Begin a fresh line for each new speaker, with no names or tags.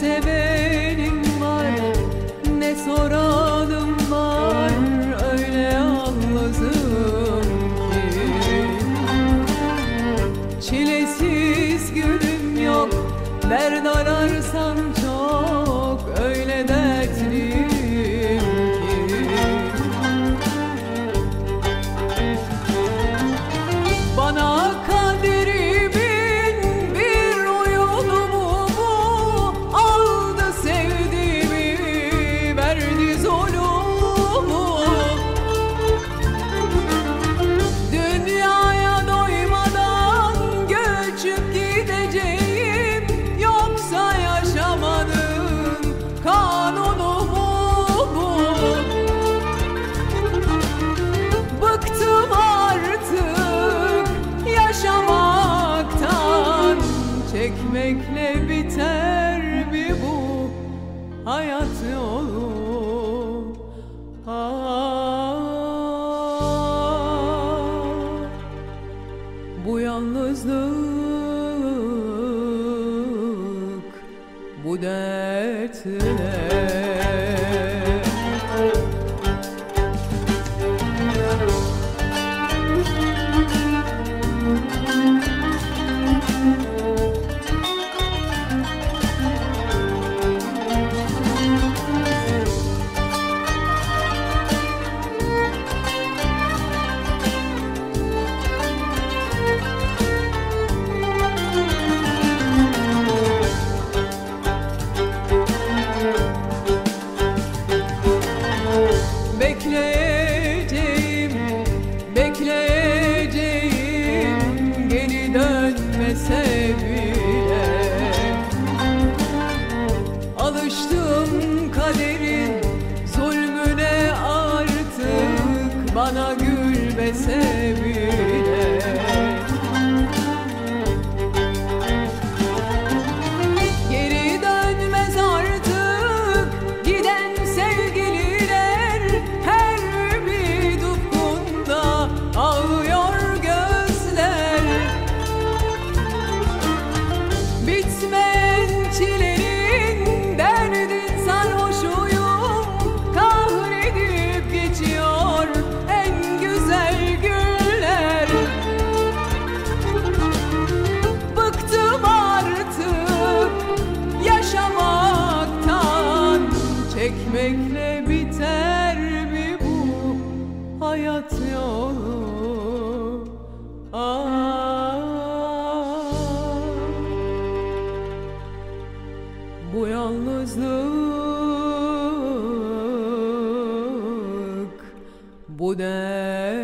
sevenim var. Ne soranım var öyle yalnızım ki. Çilesiz günüm yok dert ararsan çok Çekmekle biter mi bu hayat yolu? Ah, Bu yalnızlık bu dertler Çekmekle biter mi bu hayat yolu? Ah, Bu yalnızlık bu dertler